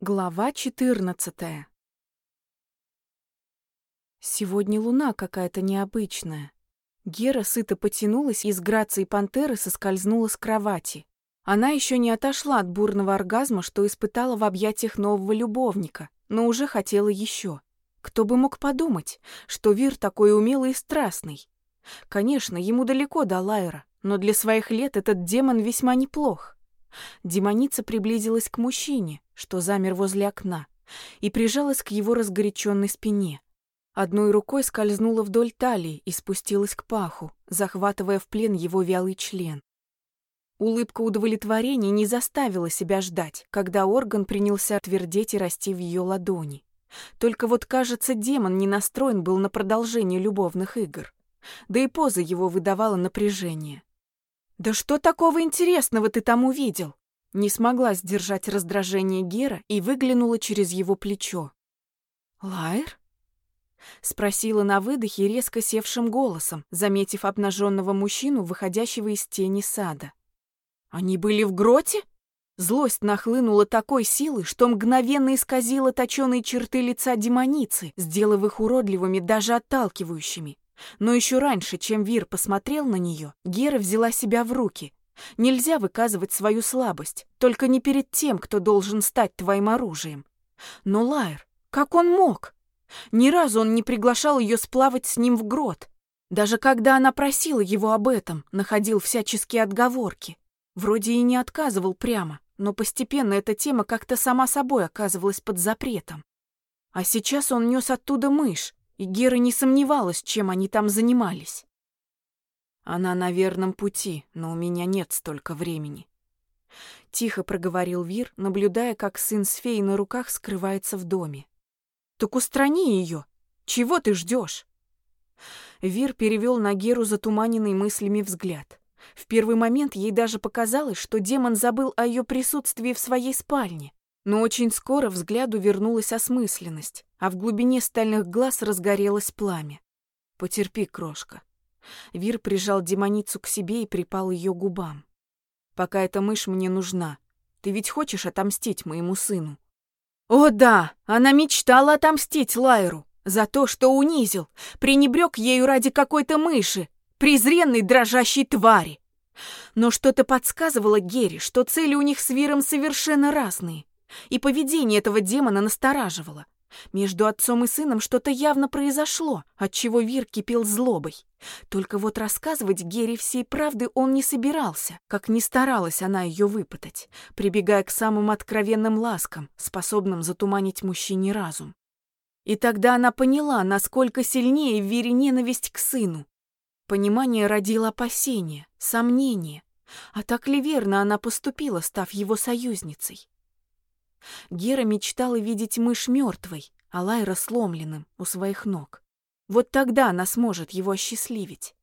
Глава 14 Сегодня луна какая-то необычная. Гера сыто потянулась и с грацией пантеры соскользнула с кровати. Она еще не отошла от бурного оргазма, что испытала в объятиях нового любовника, но уже хотела еще. Кто бы мог подумать, что Вир такой умелый и страстный. Конечно, ему далеко до Лайра, но для своих лет этот демон весьма неплох. Демоница приблизилась к мужчине, что замер возле окна, и прижалась к его разгоряченной спине. Одной рукой скользнула вдоль талии и спустилась к паху, захватывая в плен его вялый член. Улыбка удовлетворения не заставила себя ждать, когда орган принялся твердеть и расти в ее ладони. Только вот, кажется, демон не настроен был на продолжение любовных игр. Да и поза его выдавала напряжение. «Да что такого интересного ты там увидел?» Не смогла сдержать раздражение Гера и выглянула через его плечо. «Лайр?» Спросила на выдохе резко севшим голосом, заметив обнаженного мужчину, выходящего из тени сада. «Они были в гроте?» Злость нахлынула такой силой, что мгновенно исказила точеные черты лица демоницы, сделав их уродливыми, даже отталкивающими. Но еще раньше, чем Вир посмотрел на нее, Гера взяла себя в руки. Нельзя выказывать свою слабость, только не перед тем, кто должен стать твоим оружием. Но Лайер, как он мог? Ни разу он не приглашал ее сплавать с ним в грот. Даже когда она просила его об этом, находил всяческие отговорки. Вроде и не отказывал прямо, но постепенно эта тема как-то сама собой оказывалась под запретом. А сейчас он нес оттуда мышь, и Гера не сомневалась, чем они там занимались. Она на верном пути, но у меня нет столько времени. Тихо проговорил Вир, наблюдая, как сын с феей на руках скрывается в доме. Так устрани ее. Чего ты ждешь? Вир перевел на Геру затуманенный мыслями взгляд. В первый момент ей даже показалось, что демон забыл о ее присутствии в своей спальне. Но очень скоро взгляду вернулась осмысленность, а в глубине стальных глаз разгорелось пламя. «Потерпи, крошка». Вир прижал демоницу к себе и припал ее губам. «Пока эта мышь мне нужна. Ты ведь хочешь отомстить моему сыну?» «О да, она мечтала отомстить Лайру за то, что унизил, пренебрег ею ради какой-то мыши, презренной дрожащей твари. Но что-то подсказывало Гере, что цели у них с Виром совершенно разные. И поведение этого демона настораживало. Между отцом и сыном что-то явно произошло, отчего Вир кипел злобой. Только вот рассказывать Гере всей правды он не собирался, как не старалась она ее выпытать, прибегая к самым откровенным ласкам, способным затуманить мужчине разум. И тогда она поняла, насколько сильнее в Вире ненависть к сыну. Понимание родило опасение, сомнение. А так ли верно она поступила, став его союзницей? Гера мечтала видеть мышь мертвой, а Лайра сломленным у своих ног. Вот тогда она сможет его осчастливить.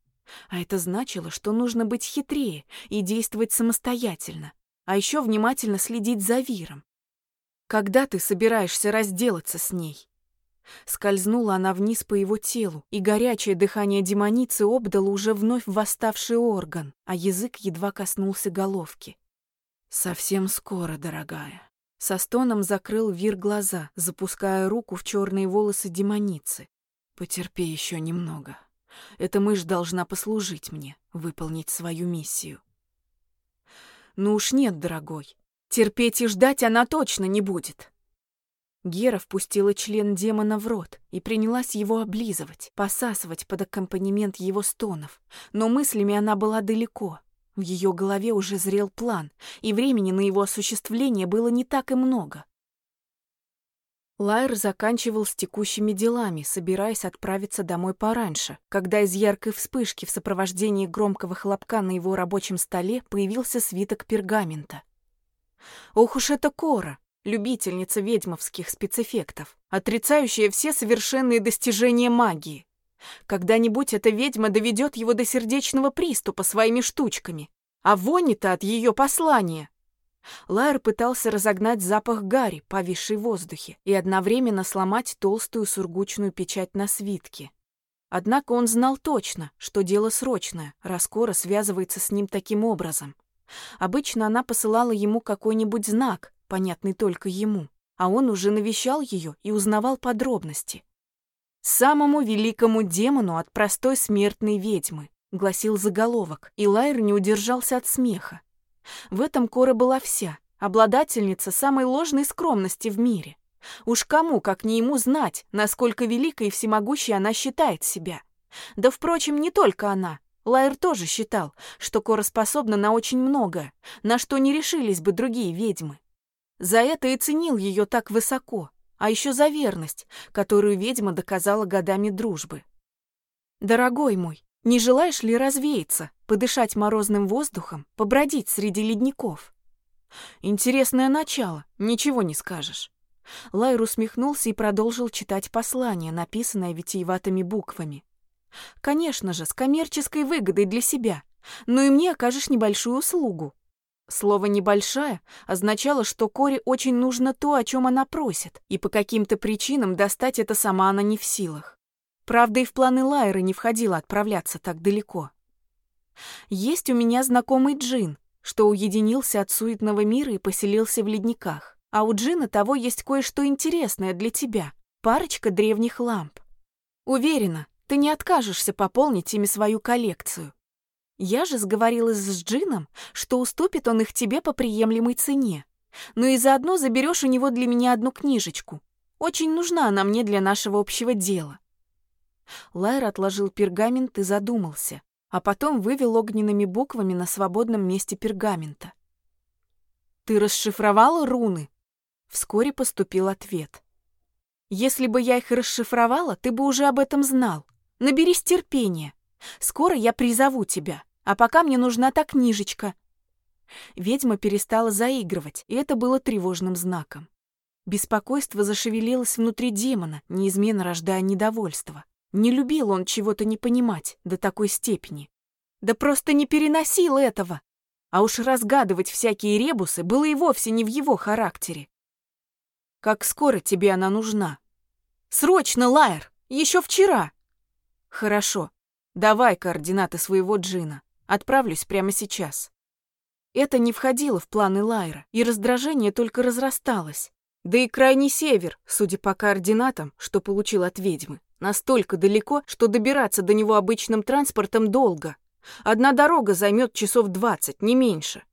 А это значило, что нужно быть хитрее и действовать самостоятельно, а еще внимательно следить за Виром. Когда ты собираешься разделаться с ней? Скользнула она вниз по его телу, и горячее дыхание демоницы обдало уже вновь восставший орган, а язык едва коснулся головки. «Совсем скоро, дорогая». Со стоном закрыл Вир глаза, запуская руку в черные волосы демоницы. «Потерпи еще немного. Эта мышь должна послужить мне, выполнить свою миссию». «Ну уж нет, дорогой. Терпеть и ждать она точно не будет». Гера впустила член демона в рот и принялась его облизывать, посасывать под аккомпанемент его стонов, но мыслями она была далеко. В ее голове уже зрел план, и времени на его осуществление было не так и много. Лайер заканчивал с текущими делами, собираясь отправиться домой пораньше, когда из яркой вспышки в сопровождении громкого хлопка на его рабочем столе появился свиток пергамента. Ох уж это Кора, любительница ведьмовских спецэффектов, отрицающая все совершенные достижения магии. Когда-нибудь эта ведьма доведет его до сердечного приступа своими штучками. А вони-то от ее послания. Лайер пытался разогнать запах гари, повисший в воздухе, и одновременно сломать толстую сургучную печать на свитке. Однако он знал точно, что дело срочное, раз связывается с ним таким образом. Обычно она посылала ему какой-нибудь знак, понятный только ему. а он уже навещал ее и узнавал подробности. «Самому великому демону от простой смертной ведьмы», — гласил заголовок, и Лайер не удержался от смеха. В этом Кора была вся, обладательница самой ложной скромности в мире. Уж кому, как не ему, знать, насколько великой и всемогущей она считает себя. Да, впрочем, не только она. Лайер тоже считал, что Кора способна на очень многое, на что не решились бы другие ведьмы. За это и ценил ее так высоко, а еще за верность, которую ведьма доказала годами дружбы. «Дорогой мой, не желаешь ли развеяться, подышать морозным воздухом, побродить среди ледников?» «Интересное начало, ничего не скажешь». Лайр усмехнулся и продолжил читать послание, написанное витиеватыми буквами. «Конечно же, с коммерческой выгодой для себя, но и мне окажешь небольшую услугу. Слово «небольшая» означало, что Коре очень нужно то, о чем она просит, и по каким-то причинам достать это сама она не в силах. Правда, и в планы Лайры не входило отправляться так далеко. Есть у меня знакомый Джин, что уединился от суетного мира и поселился в ледниках. А у Джина того есть кое-что интересное для тебя. Парочка древних ламп. Уверена, ты не откажешься пополнить ими свою коллекцию. Я же сговорилась с Джином, что уступит он их тебе по приемлемой цене. Ну и заодно заберешь у него для меня одну книжечку. Очень нужна она мне для нашего общего дела. Лайр отложил пергамент и задумался, а потом вывел огненными буквами на свободном месте пергамента. «Ты расшифровала руны?» Вскоре поступил ответ. «Если бы я их расшифровала, ты бы уже об этом знал. Наберись терпения. Скоро я призову тебя, а пока мне нужна та книжечка». Ведьма перестала заигрывать, и это было тревожным знаком. Беспокойство зашевелилось внутри демона, неизменно рождая недовольство. Не любил он чего-то не понимать до такой степени. Да просто не переносил этого. А уж разгадывать всякие ребусы было и вовсе не в его характере. Как скоро тебе она нужна? Срочно, Лайер! Еще вчера! Хорошо. Давай координаты своего джина. Отправлюсь прямо сейчас. Это не входило в планы Лайра, и раздражение только разрасталось. Да и крайний север, судя по координатам, что получил от ведьмы, настолько далеко, что добираться до него обычным транспортом долго. Одна дорога займет часов двадцать, не меньше.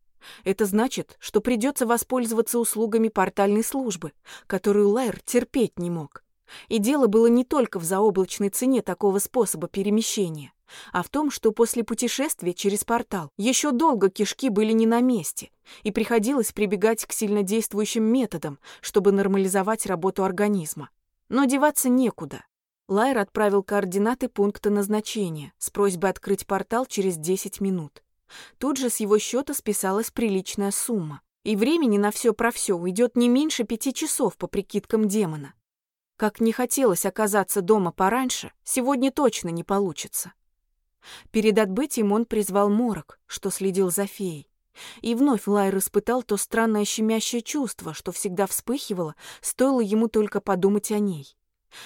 Это значит, что придется воспользоваться услугами портальной службы, которую Лайер терпеть не мог. И дело было не только в заоблачной цене такого способа перемещения, а в том, что после путешествия через портал еще долго кишки были не на месте, и приходилось прибегать к сильнодействующим методам, чтобы нормализовать работу организма. Но деваться некуда. Лайер отправил координаты пункта назначения с просьбой открыть портал через 10 минут. Тут же с его счета списалась приличная сумма. И времени на все про все уйдет не меньше пяти часов по прикидкам демона. Как не хотелось оказаться дома пораньше, сегодня точно не получится. Перед отбытием он призвал морок, что следил за феей. И вновь Лайер испытал то странное щемящее чувство, что всегда вспыхивало, стоило ему только подумать о ней.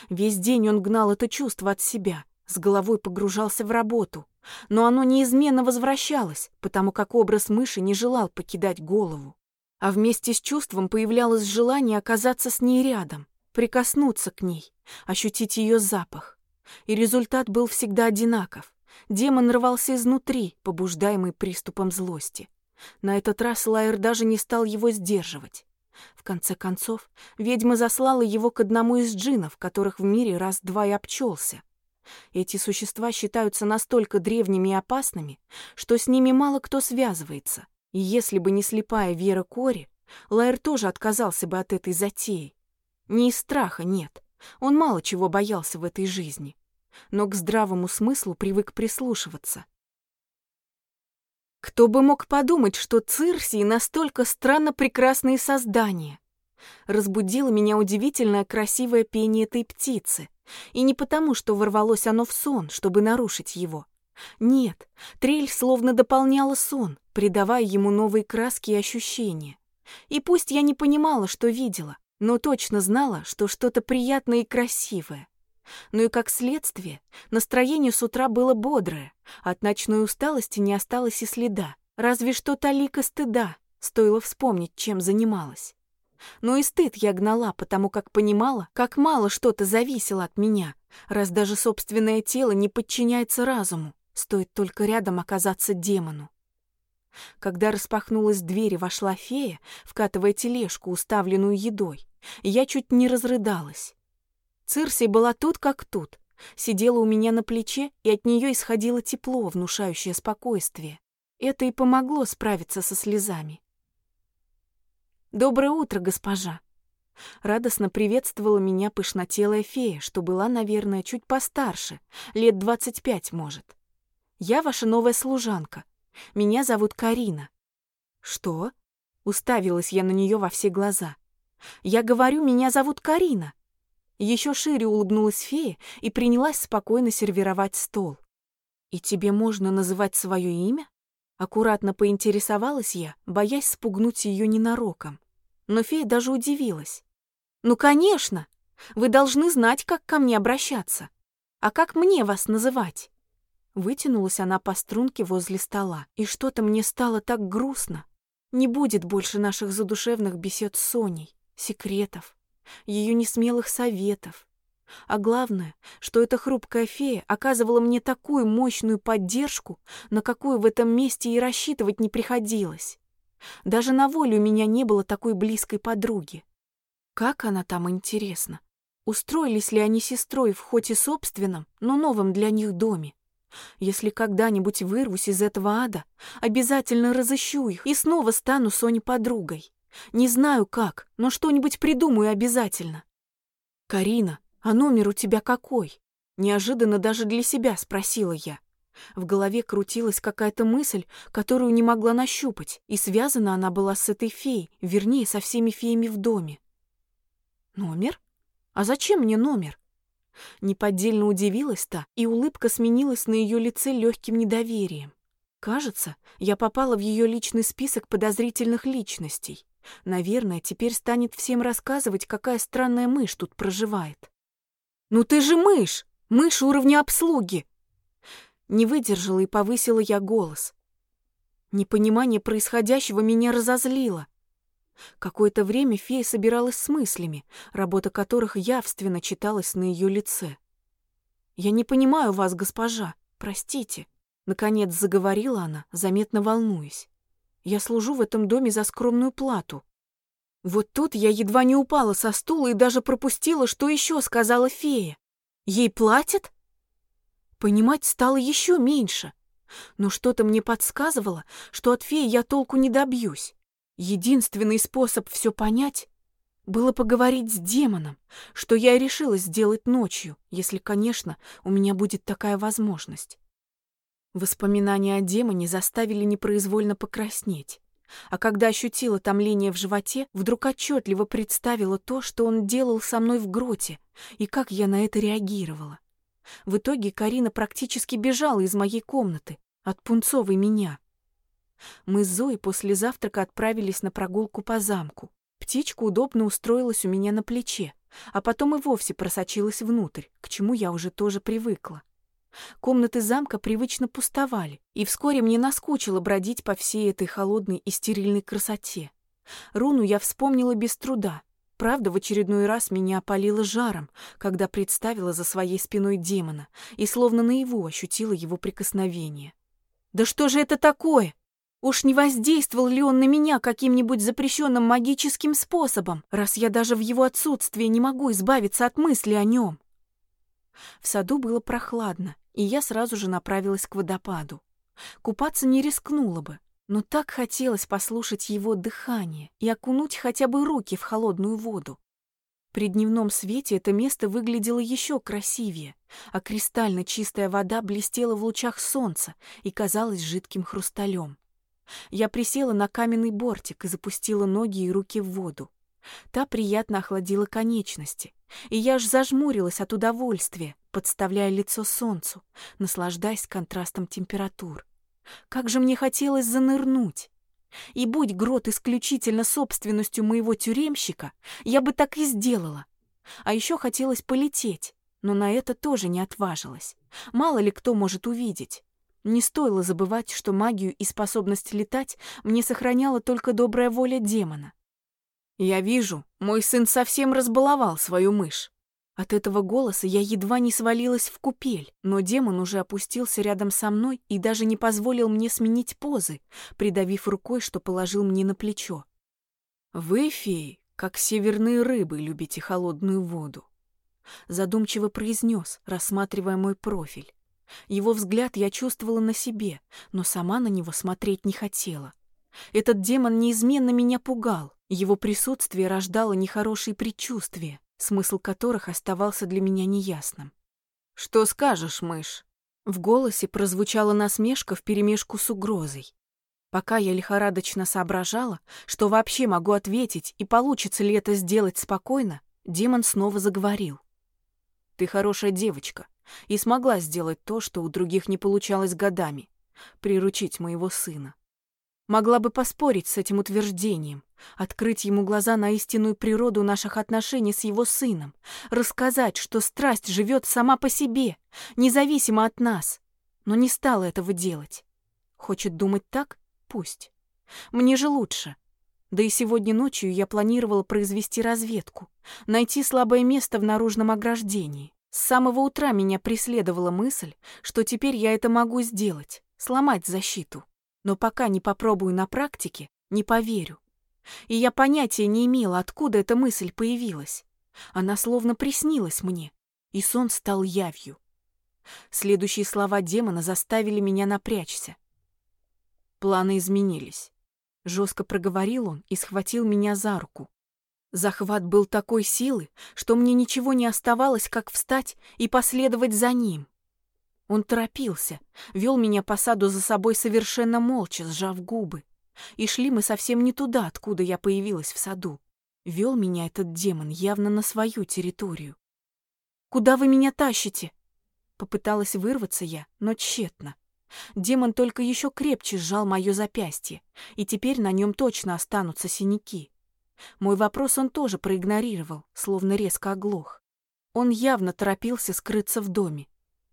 Весь день он гнал это чувство от себя, с головой погружался в работу, но оно неизменно возвращалось, потому как образ мыши не желал покидать голову. А вместе с чувством появлялось желание оказаться с ней рядом, прикоснуться к ней, ощутить ее запах. И результат был всегда одинаков. Демон рвался изнутри, побуждаемый приступом злости. На этот раз Лайер даже не стал его сдерживать. В конце концов, ведьма заслала его к одному из джинов, которых в мире раз-два и обчелся. Эти существа считаются настолько древними и опасными, что с ними мало кто связывается. И если бы не слепая вера Кори, Лайер тоже отказался бы от этой затеи. Не из страха, нет. Он мало чего боялся в этой жизни. Но к здравому смыслу привык прислушиваться. Кто бы мог подумать, что Цирсии настолько странно прекрасные создания? Разбудило меня удивительное красивое пение этой птицы — и не потому, что ворвалось оно в сон, чтобы нарушить его. Нет, трель словно дополняла сон, придавая ему новые краски и ощущения. И пусть я не понимала, что видела, но точно знала, что что-то приятное и красивое. Ну и как следствие, настроение с утра было бодрое, от ночной усталости не осталось и следа, разве что талика стыда, стоило вспомнить, чем занималась. Но и стыд я гнала, потому как понимала, как мало что-то зависело от меня, раз даже собственное тело не подчиняется разуму, стоит только рядом оказаться демону. Когда распахнулась дверь и вошла фея, вкатывая тележку, уставленную едой, я чуть не разрыдалась. Цирсей была тут как тут, сидела у меня на плече, и от нее исходило тепло, внушающее спокойствие. Это и помогло справиться со слезами. «Доброе утро, госпожа!» Радостно приветствовала меня пышнотелая фея, что была, наверное, чуть постарше, лет двадцать пять, может. «Я ваша новая служанка. Меня зовут Карина». «Что?» — уставилась я на нее во все глаза. «Я говорю, меня зовут Карина». Еще шире улыбнулась фея и принялась спокойно сервировать стол. «И тебе можно называть свое имя?» Аккуратно поинтересовалась я, боясь спугнуть ее ненароком. Но фея даже удивилась. «Ну, конечно! Вы должны знать, как ко мне обращаться. А как мне вас называть?» Вытянулась она по струнке возле стола, и что-то мне стало так грустно. Не будет больше наших задушевных бесед с Соней, секретов, ее несмелых советов. А главное, что эта хрупкая фея оказывала мне такую мощную поддержку, на какую в этом месте и рассчитывать не приходилось. Даже на воле у меня не было такой близкой подруги. Как она там, интересно? Устроились ли они сестрой в хоть и собственном, но новом для них доме? Если когда-нибудь вырвусь из этого ада, обязательно разыщу их и снова стану Соне подругой. Не знаю как, но что-нибудь придумаю обязательно. Карина, а номер у тебя какой? Неожиданно даже для себя спросила я. В голове крутилась какая-то мысль, которую не могла нащупать, и связана она была с этой феей, вернее, со всеми феями в доме. Номер? А зачем мне номер? Неподдельно удивилась та, и улыбка сменилась на ее лице легким недоверием. Кажется, я попала в ее личный список подозрительных личностей. Наверное, теперь станет всем рассказывать, какая странная мышь тут проживает. «Ну ты же мышь! Мышь уровня обслуги!» Не выдержала и повысила я голос. Непонимание происходящего меня разозлило. Какое-то время фея собиралась с мыслями, работа которых явственно читалась на ее лице. «Я не понимаю вас, госпожа, простите», — наконец заговорила она, заметно волнуясь. «Я служу в этом доме за скромную плату». Вот тут я едва не упала со стула и даже пропустила, что еще сказала фея. «Ей платят?» Понимать стало еще меньше, но что-то мне подсказывало, что от феи я толку не добьюсь. Единственный способ все понять было поговорить с демоном, что я и решила сделать ночью, если, конечно, у меня будет такая возможность. Воспоминания о демоне заставили непроизвольно покраснеть. А когда ощутила томление в животе, вдруг отчетливо представила то, что он делал со мной в гроте, и как я на это реагировала. В итоге Карина практически бежала из моей комнаты, от пунцовой меня. Мы с Зоей после завтрака отправились на прогулку по замку. Птичка удобно устроилась у меня на плече, а потом и вовсе просочилась внутрь, к чему я уже тоже привыкла. Комнаты замка привычно пустовали, и вскоре мне наскучило бродить по всей этой холодной и стерильной красоте. Руну я вспомнила без труда. Правда, в очередной раз меня опалило жаром, когда представила за своей спиной демона и словно наяву ощутила его прикосновение. «Да что же это такое?» Уж не воздействовал ли он на меня каким-нибудь запрещенным магическим способом, раз я даже в его отсутствии не могу избавиться от мысли о нем? В саду было прохладно, и я сразу же направилась к водопаду. Купаться не рискнула бы, но так хотелось послушать его дыхание и окунуть хотя бы руки в холодную воду. При дневном свете это место выглядело еще красивее, а кристально чистая вода блестела в лучах солнца и казалась жидким хрусталем. Я присела на каменный бортик и запустила ноги и руки в воду. Та приятно охладила конечности, и я аж зажмурилась от удовольствия, подставляя лицо солнцу, наслаждаясь контрастом температур. Как же мне хотелось занырнуть! И будь грот исключительно собственностью моего тюремщика, я бы так и сделала. А еще хотелось полететь, но на это тоже не отважилась. Мало ли кто может увидеть. Не стоило забывать, что магию и способность летать мне сохраняла только добрая воля демона. Я вижу, мой сын совсем разбаловал свою мышь. От этого голоса я едва не свалилась в купель, но демон уже опустился рядом со мной и даже не позволил мне сменить позы, придавив рукой, что положил мне на плечо. «Вы, феи, как северные рыбы, любите холодную воду», — задумчиво произнес, рассматривая мой профиль. Его взгляд я чувствовала на себе, но сама на него смотреть не хотела. Этот демон неизменно меня пугал, его присутствие рождало нехорошие предчувствия смысл которых оставался для меня неясным. «Что скажешь, мышь?» В голосе прозвучала насмешка вперемешку с угрозой. Пока я лихорадочно соображала, что вообще могу ответить и получится ли это сделать спокойно, демон снова заговорил. «Ты хорошая девочка и смогла сделать то, что у других не получалось годами — приручить моего сына. Могла бы поспорить с этим утверждением, открыть ему глаза на истинную природу наших отношений с его сыном, рассказать, что страсть живет сама по себе, независимо от нас, но не стала этого делать. Хочет думать так? Пусть. Мне же лучше. Да и сегодня ночью я планировала произвести разведку, найти слабое место в наружном ограждении. С самого утра меня преследовала мысль, что теперь я это могу сделать, сломать защиту но пока не попробую на практике, не поверю. И я понятия не имела, откуда эта мысль появилась. Она словно приснилась мне, и сон стал явью. Следующие слова демона заставили меня напрячься. Планы изменились. Жестко проговорил он и схватил меня за руку. Захват был такой силы, что мне ничего не оставалось, как встать и последовать за ним. Он торопился, вел меня по саду за собой совершенно молча, сжав губы. И шли мы совсем не туда, откуда я появилась в саду. Вел меня этот демон явно на свою территорию. «Куда вы меня тащите?» Попыталась вырваться я, но тщетно. Демон только еще крепче сжал мое запястье, и теперь на нем точно останутся синяки. Мой вопрос он тоже проигнорировал, словно резко оглох. Он явно торопился скрыться в доме,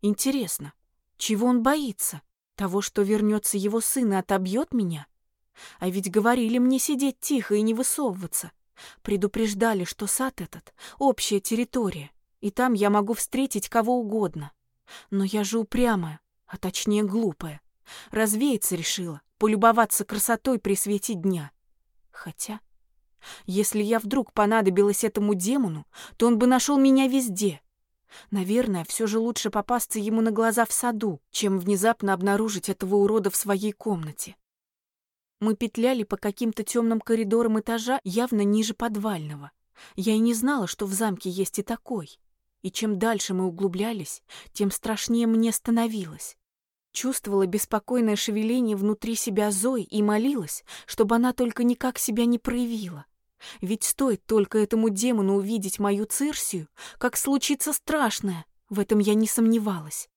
Интересно, чего он боится? Того, что вернется его сын и отобьет меня? А ведь говорили мне сидеть тихо и не высовываться. Предупреждали, что сад этот — общая территория, и там я могу встретить кого угодно. Но я же упрямая, а точнее глупая. Развеяться решила, полюбоваться красотой при свете дня. Хотя, если я вдруг понадобилась этому демону, то он бы нашел меня везде, Наверное, все же лучше попасться ему на глаза в саду, чем внезапно обнаружить этого урода в своей комнате. Мы петляли по каким-то темным коридорам этажа, явно ниже подвального. Я и не знала, что в замке есть и такой. И чем дальше мы углублялись, тем страшнее мне становилось. Чувствовала беспокойное шевеление внутри себя Зои и молилась, чтобы она только никак себя не проявила. Ведь стоит только этому демону увидеть мою Цирсию, как случится страшное, в этом я не сомневалась.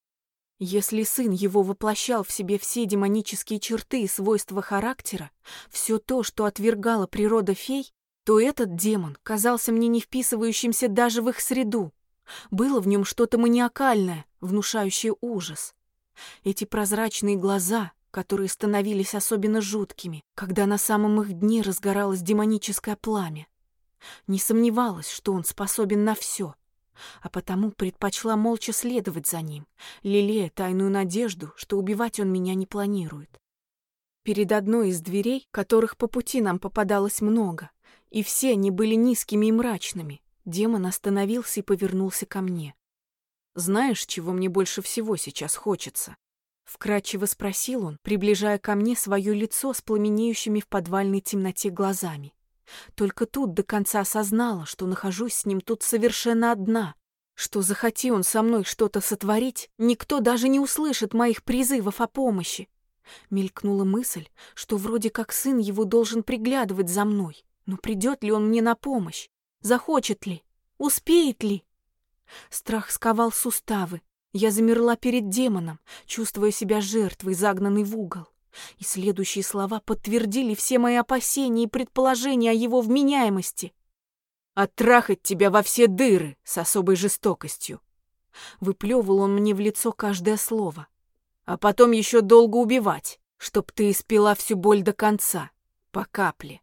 Если сын его воплощал в себе все демонические черты и свойства характера, все то, что отвергала природа фей, то этот демон казался мне не вписывающимся даже в их среду. Было в нем что-то маниакальное, внушающее ужас. Эти прозрачные глаза, которые становились особенно жуткими, когда на самом их дне разгоралось демоническое пламя. Не сомневалась, что он способен на все, а потому предпочла молча следовать за ним, лелея тайную надежду, что убивать он меня не планирует. Перед одной из дверей, которых по пути нам попадалось много, и все они были низкими и мрачными, демон остановился и повернулся ко мне. «Знаешь, чего мне больше всего сейчас хочется?» Вкратчиво спросил он, приближая ко мне свое лицо с пламенеющими в подвальной темноте глазами. Только тут до конца осознала, что нахожусь с ним тут совершенно одна, что захоти он со мной что-то сотворить, никто даже не услышит моих призывов о помощи. Мелькнула мысль, что вроде как сын его должен приглядывать за мной, но придет ли он мне на помощь? Захочет ли? Успеет ли? Страх сковал суставы, я замерла перед демоном, чувствуя себя жертвой, загнанной в угол. И следующие слова подтвердили все мои опасения и предположения о его вменяемости. «Оттрахать тебя во все дыры с особой жестокостью!» Выплевывал он мне в лицо каждое слово. «А потом еще долго убивать, чтоб ты испила всю боль до конца, по капле».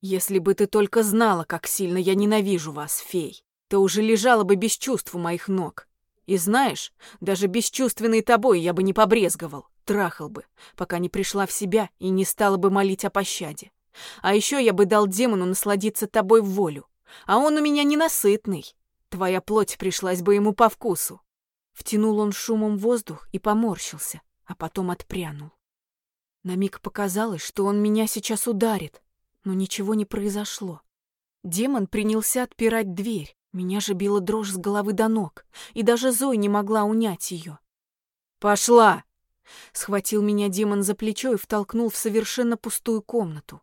Если бы ты только знала, как сильно я ненавижу вас, фей, то уже лежала бы без чувств у моих ног. И знаешь, даже бесчувственной тобой я бы не побрезговал, трахал бы, пока не пришла в себя и не стала бы молить о пощаде. А еще я бы дал демону насладиться тобой в волю. А он у меня ненасытный. Твоя плоть пришлась бы ему по вкусу. Втянул он шумом воздух и поморщился, а потом отпрянул. На миг показалось, что он меня сейчас ударит, но ничего не произошло. Демон принялся отпирать дверь. Меня же била дрожь с головы до ног, и даже Зой не могла унять ее. «Пошла!» Схватил меня демон за плечо и втолкнул в совершенно пустую комнату.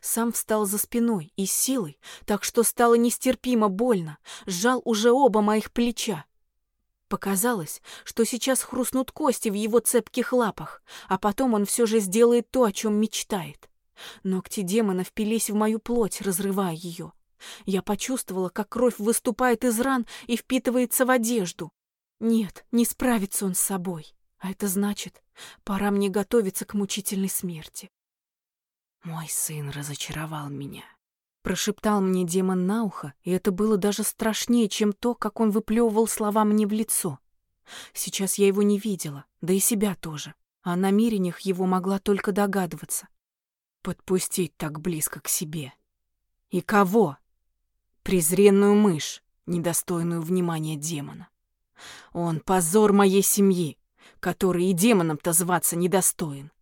Сам встал за спиной и силой, так что стало нестерпимо больно, сжал уже оба моих плеча. Показалось, что сейчас хрустнут кости в его цепких лапах, а потом он все же сделает то, о чем мечтает. Ногти демона впились в мою плоть, разрывая ее. Я почувствовала, как кровь выступает из ран и впитывается в одежду. Нет, не справится он с собой. А это значит, пора мне готовиться к мучительной смерти. Мой сын разочаровал меня. Прошептал мне демон на ухо, и это было даже страшнее, чем то, как он выплевывал слова мне в лицо. Сейчас я его не видела, да и себя тоже, а о намерениях его могла только догадываться. Подпустить так близко к себе. И кого? Презренную мышь, недостойную внимания демона. Он позор моей семьи, который и демоном-то зваться недостоин.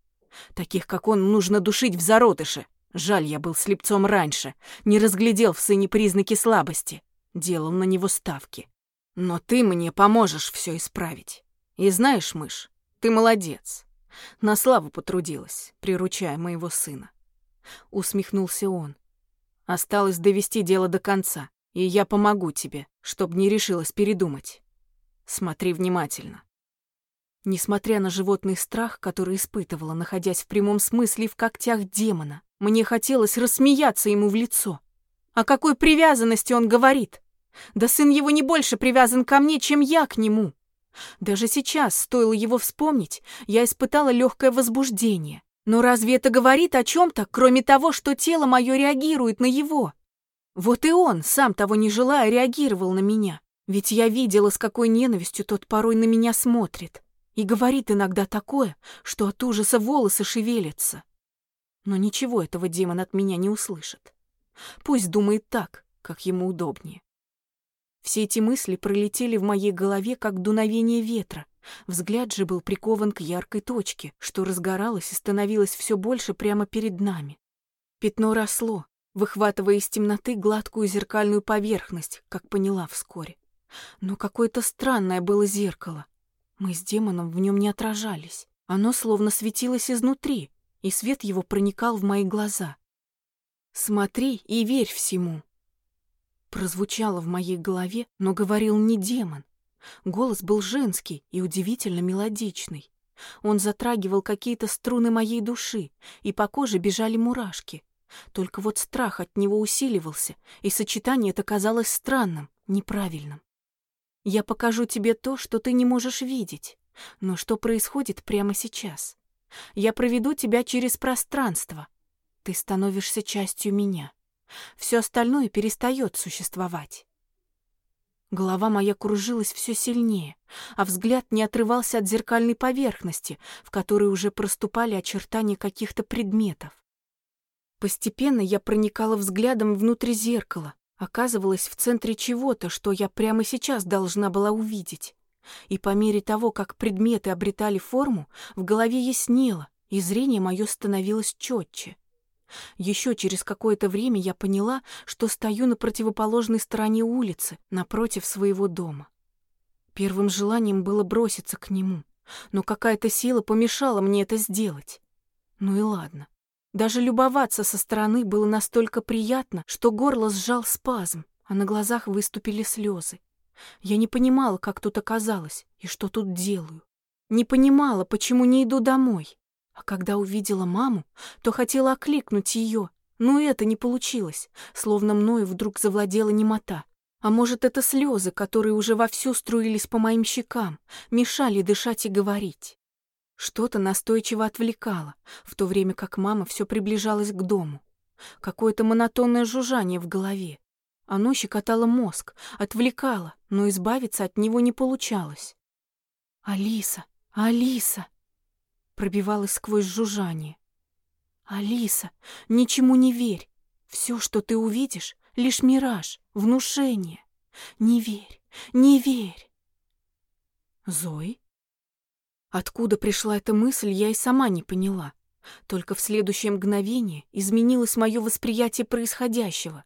Таких, как он, нужно душить в зародыше. Жаль, я был слепцом раньше, не разглядел в сыне признаки слабости, делал на него ставки. Но ты мне поможешь все исправить. И знаешь, мышь, ты молодец. На славу потрудилась, приручая моего сына. Усмехнулся он. Осталось довести дело до конца, и я помогу тебе, чтоб не решилась передумать. Смотри внимательно. Несмотря на животный страх, который испытывала, находясь в прямом смысле в когтях демона, мне хотелось рассмеяться ему в лицо. О какой привязанности он говорит? Да сын его не больше привязан ко мне, чем я к нему. Даже сейчас, стоило его вспомнить, я испытала легкое возбуждение. Но разве это говорит о чем-то, кроме того, что тело мое реагирует на его? Вот и он, сам того не желая, реагировал на меня. Ведь я видела, с какой ненавистью тот порой на меня смотрит и говорит иногда такое, что от ужаса волосы шевелятся. Но ничего этого демон от меня не услышит. Пусть думает так, как ему удобнее. Все эти мысли пролетели в моей голове, как дуновение ветра. Взгляд же был прикован к яркой точке, что разгоралось и становилось все больше прямо перед нами. Пятно росло, выхватывая из темноты гладкую зеркальную поверхность, как поняла вскоре. Но какое-то странное было зеркало, мы с демоном в нем не отражались. Оно словно светилось изнутри, и свет его проникал в мои глаза. «Смотри и верь всему!» Прозвучало в моей голове, но говорил не демон. Голос был женский и удивительно мелодичный. Он затрагивал какие-то струны моей души, и по коже бежали мурашки. Только вот страх от него усиливался, и сочетание это казалось странным, неправильным. Я покажу тебе то, что ты не можешь видеть. Но что происходит прямо сейчас? Я проведу тебя через пространство. Ты становишься частью меня. Все остальное перестает существовать. Голова моя кружилась все сильнее, а взгляд не отрывался от зеркальной поверхности, в которой уже проступали очертания каких-то предметов. Постепенно я проникала взглядом внутрь зеркала, оказывалась в центре чего-то, что я прямо сейчас должна была увидеть. И по мере того, как предметы обретали форму, в голове яснело, и зрение мое становилось четче. Еще через какое-то время я поняла, что стою на противоположной стороне улицы, напротив своего дома. Первым желанием было броситься к нему, но какая-то сила помешала мне это сделать. Ну и ладно. Даже любоваться со стороны было настолько приятно, что горло сжал спазм, а на глазах выступили слезы. Я не понимала, как тут оказалось и что тут делаю. Не понимала, почему не иду домой. А когда увидела маму, то хотела окликнуть ее, но это не получилось, словно мною вдруг завладела немота. А может, это слезы, которые уже вовсю струились по моим щекам, мешали дышать и говорить. Что-то настойчиво отвлекало, в то время как мама все приближалась к дому. какое-то монотонное жужжание в голове. Оно щекотало мозг, отвлекало, но избавиться от него не получалось. «Алиса! Алиса!» Пробивалось сквозь жужжание. «Алиса, ничему не верь. Все, что ты увидишь, лишь мираж, внушение. Не верь, не верь!» «Зои?» Откуда пришла эта мысль, я и сама не поняла. Только в следующее мгновение изменилось мое восприятие происходящего.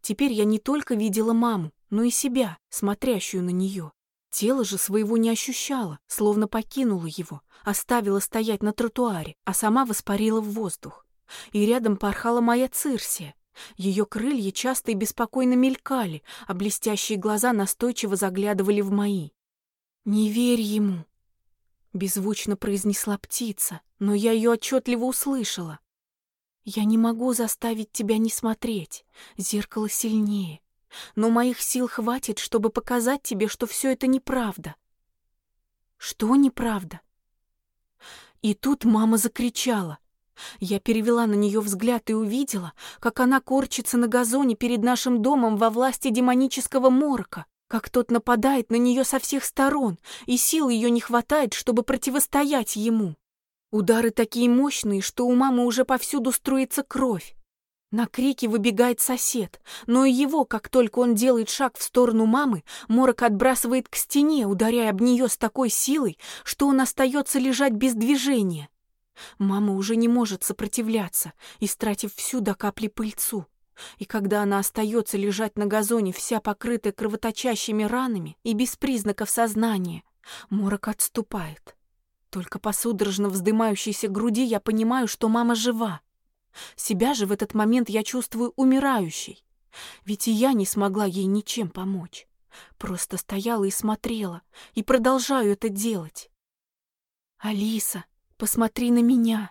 Теперь я не только видела маму, но и себя, смотрящую на нее. Тело же своего не ощущало, словно покинуло его, оставила стоять на тротуаре, а сама воспарила в воздух. И рядом порхала моя Цирсия. Ее крылья часто и беспокойно мелькали, а блестящие глаза настойчиво заглядывали в мои. «Не верь ему!» Беззвучно произнесла птица, но я ее отчетливо услышала. «Я не могу заставить тебя не смотреть. Зеркало сильнее. Но моих сил хватит, чтобы показать тебе, что все это неправда». «Что неправда?» И тут мама закричала. Я перевела на нее взгляд и увидела, как она корчится на газоне перед нашим домом во власти демонического морока как тот нападает на нее со всех сторон, и сил ее не хватает, чтобы противостоять ему. Удары такие мощные, что у мамы уже повсюду струится кровь. На крики выбегает сосед, но и его, как только он делает шаг в сторону мамы, морок отбрасывает к стене, ударяя об нее с такой силой, что он остается лежать без движения. Мама уже не может сопротивляться, истратив всю до капли пыльцу. И когда она остается лежать на газоне, вся покрытая кровоточащими ранами и без признаков сознания, морок отступает. Только по судорожно вздымающейся груди я понимаю, что мама жива. Себя же в этот момент я чувствую умирающей. Ведь и я не смогла ей ничем помочь. Просто стояла и смотрела, и продолжаю это делать. «Алиса, посмотри на меня!»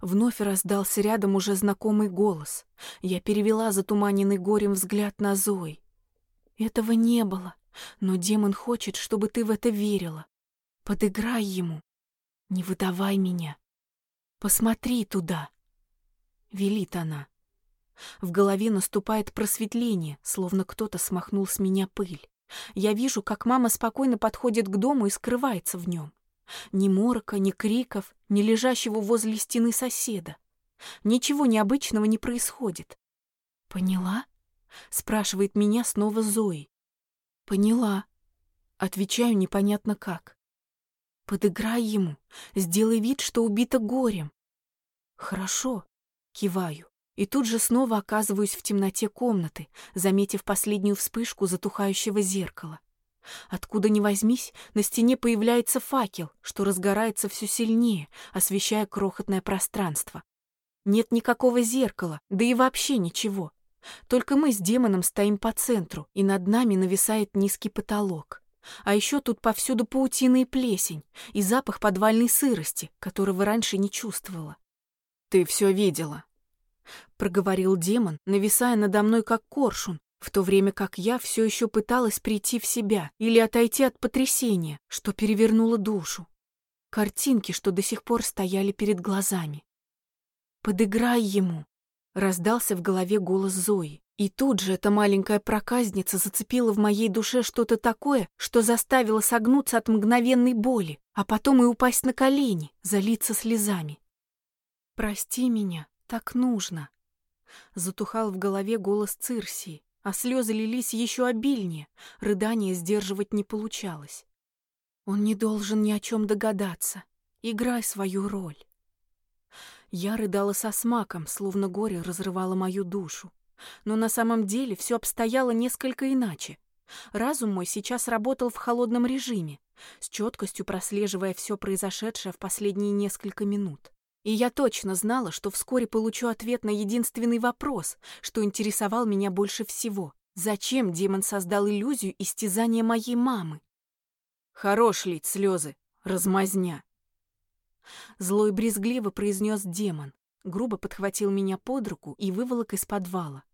Вновь раздался рядом уже знакомый голос. Я перевела затуманенный горем взгляд на Зои. Этого не было, но демон хочет, чтобы ты в это верила. Подыграй ему. Не выдавай меня. Посмотри туда. Велит она. В голове наступает просветление, словно кто-то смахнул с меня пыль. Я вижу, как мама спокойно подходит к дому и скрывается в нем. Ни морока, ни криков, ни лежащего возле стены соседа. Ничего необычного не происходит. «Поняла?» — спрашивает меня снова Зои. «Поняла». Отвечаю непонятно как. «Подыграй ему, сделай вид, что убита горем». «Хорошо», — киваю. И тут же снова оказываюсь в темноте комнаты, заметив последнюю вспышку затухающего зеркала. Откуда ни возьмись, на стене появляется факел, что разгорается все сильнее, освещая крохотное пространство. Нет никакого зеркала, да и вообще ничего. Только мы с демоном стоим по центру, и над нами нависает низкий потолок. А еще тут повсюду паутина и плесень, и запах подвальной сырости, которого раньше не чувствовала. «Ты все видела», — проговорил демон, нависая надо мной как коршун, в то время как я все еще пыталась прийти в себя или отойти от потрясения, что перевернуло душу. Картинки, что до сих пор стояли перед глазами. «Подыграй ему!» — раздался в голове голос Зои. И тут же эта маленькая проказница зацепила в моей душе что-то такое, что заставило согнуться от мгновенной боли, а потом и упасть на колени, залиться слезами. «Прости меня, так нужно!» Затухал в голове голос Цирсии, а слезы лились еще обильнее, рыдания сдерживать не получалось. Он не должен ни о чем догадаться. Играй свою роль. Я рыдала со смаком, словно горе разрывало мою душу. Но на самом деле все обстояло несколько иначе. Разум мой сейчас работал в холодном режиме, с четкостью прослеживая все произошедшее в последние несколько минут. И я точно знала, что вскоре получу ответ на единственный вопрос, что интересовал меня больше всего. Зачем демон создал иллюзию истязания моей мамы? Хорош лить слезы, размазня. Злой брезгливо произнес демон, грубо подхватил меня под руку и выволок из подвала.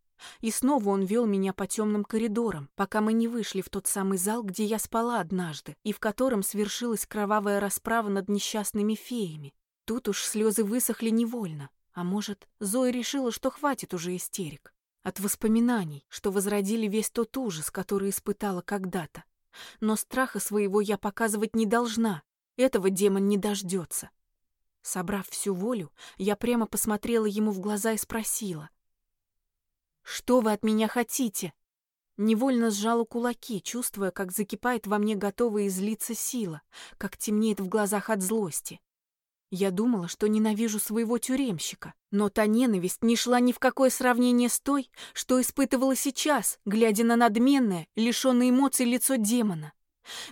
И снова он вел меня по темным коридорам, пока мы не вышли в тот самый зал, где я спала однажды, и в котором свершилась кровавая расправа над несчастными феями. Тут уж слезы высохли невольно, А может, Зоя решила, что хватит уже истерик. От воспоминаний, что возродили весь тот ужас, который испытала когда-то. Но страха своего я показывать не должна. Этого демон не дождется. Собрав всю волю, я прямо посмотрела ему в глаза и спросила. «Что вы от меня хотите?» Невольно сжала кулаки, чувствуя, как закипает во мне готовая излиться сила, как темнеет в глазах от злости. Я думала, что ненавижу своего тюремщика, но та ненависть не шла ни в какое сравнение с той, что испытывала сейчас, глядя на надменное, лишенное эмоций лицо демона.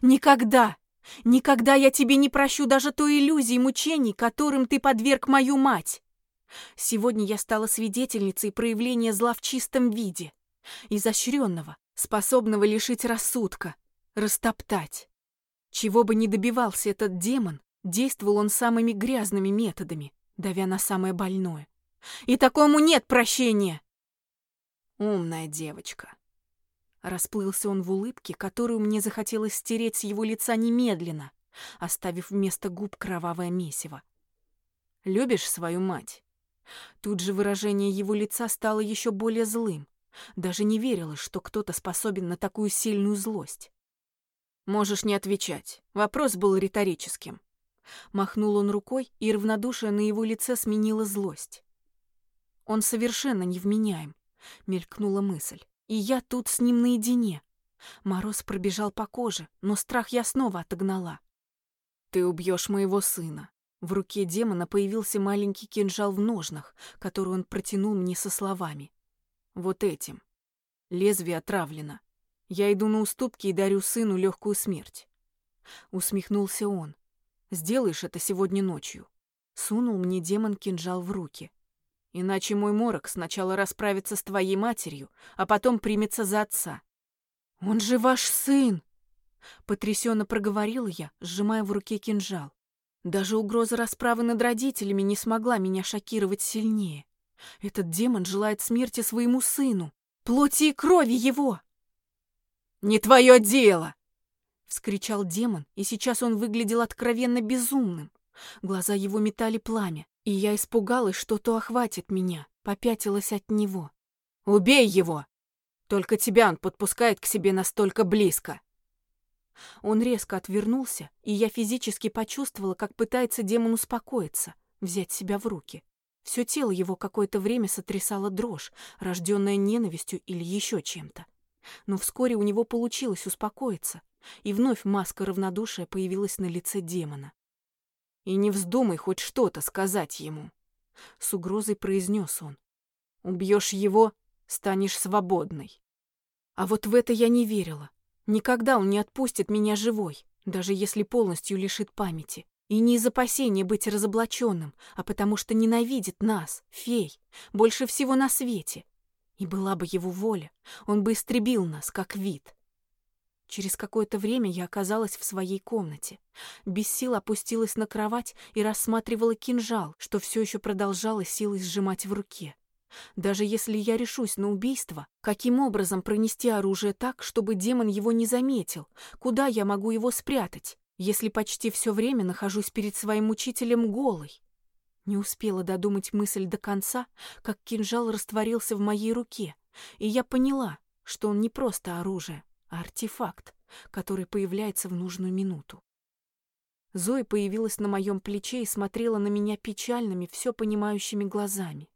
Никогда, никогда я тебе не прощу даже той иллюзии мучений, которым ты подверг мою мать. Сегодня я стала свидетельницей проявления зла в чистом виде, изощренного, способного лишить рассудка, растоптать. Чего бы ни добивался этот демон, Действовал он самыми грязными методами, давя на самое больное. И такому нет прощения. Умная девочка. Расплылся он в улыбке, которую мне захотелось стереть с его лица немедленно, оставив вместо губ кровавое месиво. Любишь свою мать? Тут же выражение его лица стало еще более злым. Даже не верилось, что кто-то способен на такую сильную злость. Можешь не отвечать. Вопрос был риторическим. Махнул он рукой, и равнодушие на его лице сменило злость. Он совершенно невменяем, мелькнула мысль. И я тут с ним наедине. Мороз пробежал по коже, но страх я снова отогнала. Ты убьешь моего сына. В руке демона появился маленький кинжал в ножнах, который он протянул мне со словами. Вот этим. Лезвие отравлено. Я иду на уступки и дарю сыну легкую смерть. Усмехнулся он. Сделаешь это сегодня ночью. Сунул мне демон кинжал в руки. Иначе мой морок сначала расправится с твоей матерью, а потом примется за отца. Он же ваш сын! Потрясенно проговорила я, сжимая в руке кинжал. Даже угроза расправы над родителями не смогла меня шокировать сильнее. Этот демон желает смерти своему сыну, плоти и крови его. «Не твое дело!» Вскричал демон, и сейчас он выглядел откровенно безумным. Глаза его метали пламя, и я испугалась, что то охватит меня, попятилась от него. «Убей его! Только тебя он подпускает к себе настолько близко!» Он резко отвернулся, и я физически почувствовала, как пытается демон успокоиться, взять себя в руки. Все тело его какое-то время сотрясало дрожь, рожденная ненавистью или еще чем-то. Но вскоре у него получилось успокоиться, и вновь маска равнодушия появилась на лице демона. «И не вздумай хоть что-то сказать ему», — с угрозой произнес он. «Убьешь его, станешь свободной». А вот в это я не верила. Никогда он не отпустит меня живой, даже если полностью лишит памяти. И не из опасения быть разоблаченным, а потому что ненавидит нас, фей, больше всего на свете. И была бы его воля, он бы истребил нас, как вид. Через какое-то время я оказалась в своей комнате. Без сил опустилась на кровать и рассматривала кинжал, что все еще продолжала силой сжимать в руке. Даже если я решусь на убийство, каким образом пронести оружие так, чтобы демон его не заметил? Куда я могу его спрятать, если почти все время нахожусь перед своим учителем голой? Не успела додумать мысль до конца, как кинжал растворился в моей руке, и я поняла, что он не просто оружие, а артефакт, который появляется в нужную минуту. Зоя появилась на моем плече и смотрела на меня печальными, все понимающими глазами.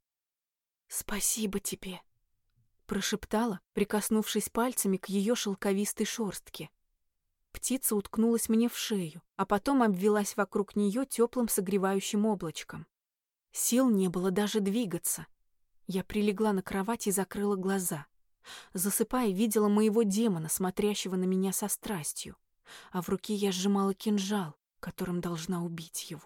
«Спасибо тебе», — прошептала, прикоснувшись пальцами к ее шелковистой шорстке. Птица уткнулась мне в шею, а потом обвелась вокруг нее теплым согревающим облачком. Сил не было даже двигаться. Я прилегла на кровать и закрыла глаза. Засыпая, видела моего демона, смотрящего на меня со страстью, а в руке я сжимала кинжал, которым должна убить его.